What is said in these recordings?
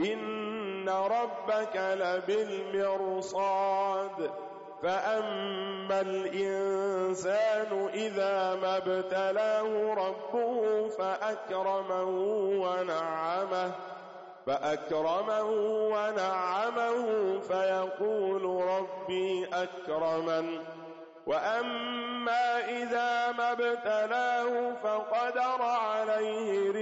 إن ربك لبالمرصاد فأما الإنسان إذا ما ابتلاه ربه فأكرمه ونعمه فأكرمه ونعمه فيقول ربي أكرما وأما إذا ما ابتلاه فقدر عليه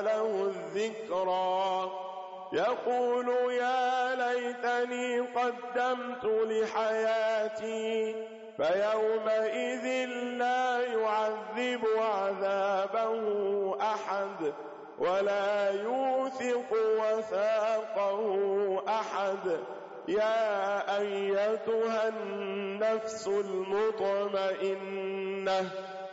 لَهُ الذِّكْرَى. يَقُولُ يَا لَيْتَنِي قَدَّمْتُ لِحَيَاتِي فَيَوْمَئِذٍ لَا يُعَذِّبُ عَذَابَهُ أَحَدٌ ولا يوثق وثاقه أحد. يا أيتها النفس المطمئنة